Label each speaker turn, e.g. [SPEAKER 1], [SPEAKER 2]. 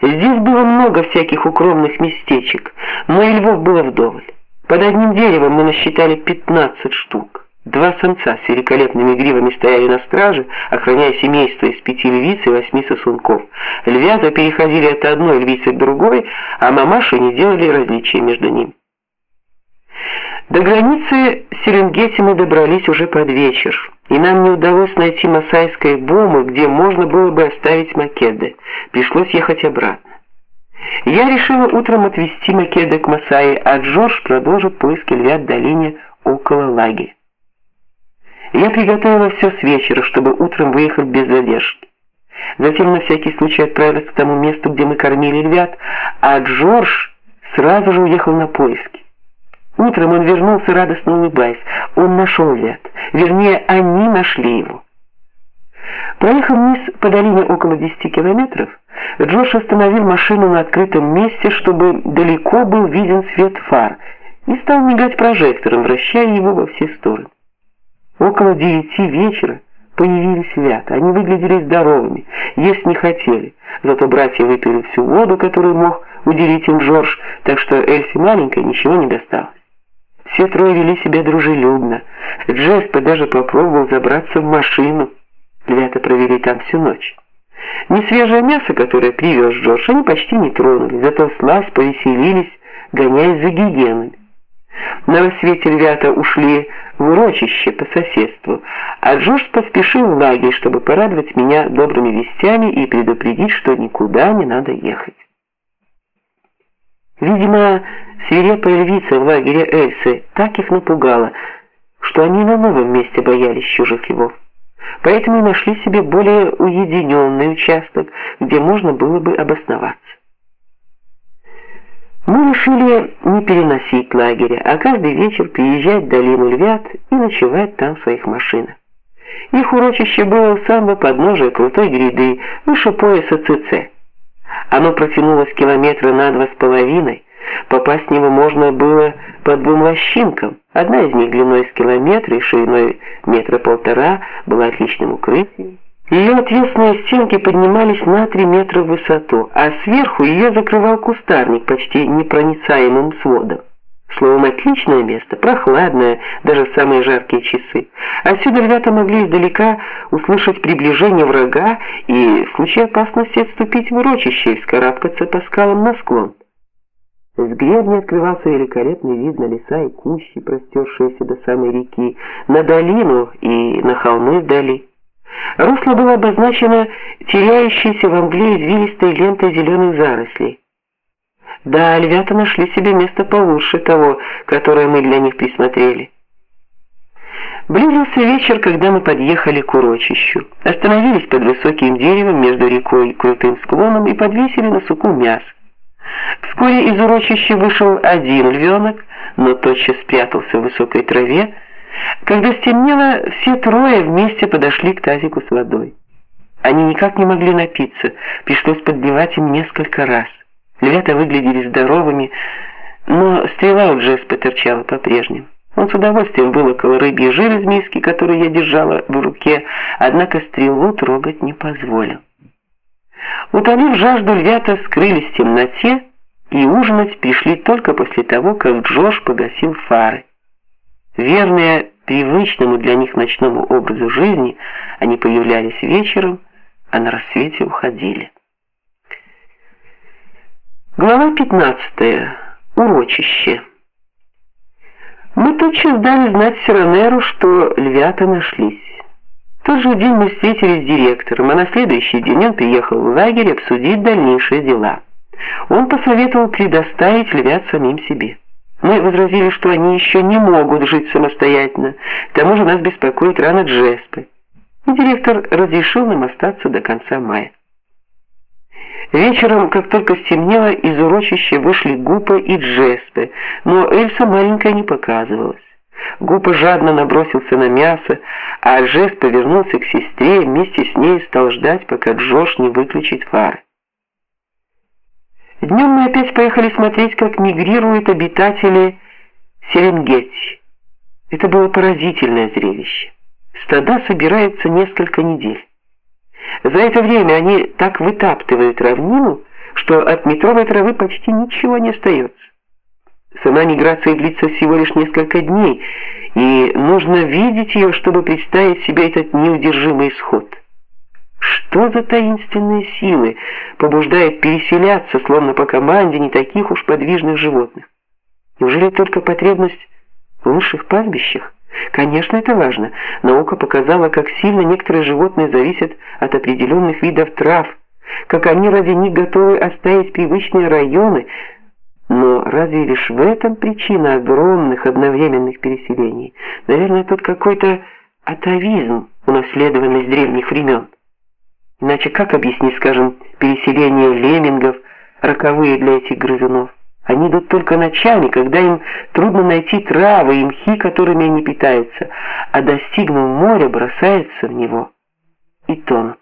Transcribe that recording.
[SPEAKER 1] Здесь было много всяких укромных местечек, но и львов было вдоволь. Под одним деревом мы насчитали 15 штук. Два самца с великолепными гривами стояли на страже, охраняя семейство из пяти львиц и восьми сосунков. Львята переходили от одной львицы к другой, а мамаши не делали различия между ними. До границы Серенгети мы добрались уже под вечер, и нам не удалось найти Масайской бомы, где можно было бы оставить Македы. Пришлось ехать обратно. Я решила утром отвезти Македы к Масаи, а Джордж продолжит поиски львят в долине около лагеря. Я приготовила все с вечера, чтобы утром выехать без задержки. Затем на всякий случай отправилась к тому месту, где мы кормили львят, а Джордж сразу же уехал на поиски. Утром он вернулся радостно улыбаясь. Он нашел львят. Вернее, они нашли его. Проехав вниз по долине около 10 километров, Джош остановил машину на открытом месте, чтобы далеко был виден свет фар, и стал мигать прожектором, вращая его во все стороны. Около девяти вечера появились ребята. Они выглядели здоровыми, есть не хотели. Зато братья выпили всю воду, которую мог уделить им Джордж, так что Эльси маленькой ничего не досталось. Все трое вели себя дружелюбно. Джеспер даже попробовал забраться в машину. Ребята провели там всю ночь. Несвежее мясо, которое привез Джордж, они почти не тронули, зато слазь повеселились, гоняясь за гигиенами. На рассвете ребята ушли в урочище по соседству, а Джордж поспешил в лагерь, чтобы порадовать меня добрыми вестями и предупредить, что никуда не надо ехать. Видимо, свирепая львица в лагере Эльсы так их напугала, что они на новом месте боялись чужих львов. Поэтому нашли себе более уединенный участок, где можно было бы обосноваться. Мы решили не переносить лагеря, а каждый вечер приезжать в долину Львят и ночевать там в своих машинах. Их урочище было у самого подножия крутой гряды, выше пояса ЦЦ. Оно протянулось километра на два с половиной. Попасть в него можно было по двум лощинкам. Одна из них длиной с километра и шириной метра полтора была отличным укрытием. Ее отвесные стенки поднимались на три метра в высоту, а сверху ее закрывал кустарник почти непроницаемым сводом. Словом, отличное место, прохладное, даже в самые жаркие часы. Отсюда ребята могли издалека услышать приближение врага и в случае опасности отступить в урочище и вскарабкаться по скалам на склон. С гребня открывался великолепный вид на леса и кущи, простершиеся до самой реки, на долину и на холмы вдали. Русло было обозначено теряющейся во мгле извилистой лентой зеленых зарослей. Да, львята нашли себе место получше того, которое мы для них присмотрели. Близился вечер, когда мы подъехали к урочищу. Остановились под высоким деревом между рекой и крутым склоном и подвесили на суку мясо. Вскоре из урочища вышел один львенок, но тотчас спрятался в высокой траве, когда стемнело, все трое вместе подошли к тазику с водой. Они никак не могли напиться, пришлось подливать им несколько раз. Львята выглядели здоровыми, но стрела у Джеспа торчала по-прежнему. Он с удовольствием вылокал рыбий жир из миски, которую я держала в руке, однако стрелу трогать не позволил. Утолив жажду, львята скрылись в темноте и ужинать пришли только после того, как Джош погасил фары. Верные привычному для них ночному образу жизни, они появлялись вечером, а на рассвете уходили. Глава 15. Урочище. Мы тотчас дали знать Сиронеру, что львята нашлись. В тот же день мы встретились с директором, а на следующий день он приехал в лагерь обсудить дальнейшие дела. Он посоветовал предоставить львят самим себе. Мы возразили, что они еще не могут жить самостоятельно. К тому же нас беспокоит рана Джеспы. И директор разрешил нам остаться до конца мая. Вечером, как только стемнело, из урочища вышли Гупа и Джеспе, но Эльса маленькая не показывалась. Гупа жадно набросился на мясо, а Джеспе вернулся к сестре и вместе с ней стал ждать, пока Джош не выключит фары. Днем мы опять поехали смотреть, как мигрируют обитатели Серенгети. Это было поразительное зрелище. Стада собираются несколько недель. За это время они так вытаптывают равнину, что от метровой травы почти ничего не остается. Сама миграция длится всего лишь несколько дней, и нужно видеть ее, чтобы представить себе этот неудержимый исход. Что за таинственные силы побуждают переселяться, словно по команде, не таких уж подвижных животных? Неужели только потребность в лучших пастбищах? Конечно, это важно. Наука показала, как сильно некоторые животные зависят от определенных видов трав, как они ради них готовы оставить привычные районы, но разве лишь в этом причина огромных одновременных переселений? Наверное, тут какой-то атовизм, унаследованный с древних времен. Иначе как объяснить, скажем, переселение леммингов, роковые для этих грызунов? Они идут только ночами, когда им трудно найти травы и мхи, которыми они питаются, а достигнув моря, бросаются в него и тонут.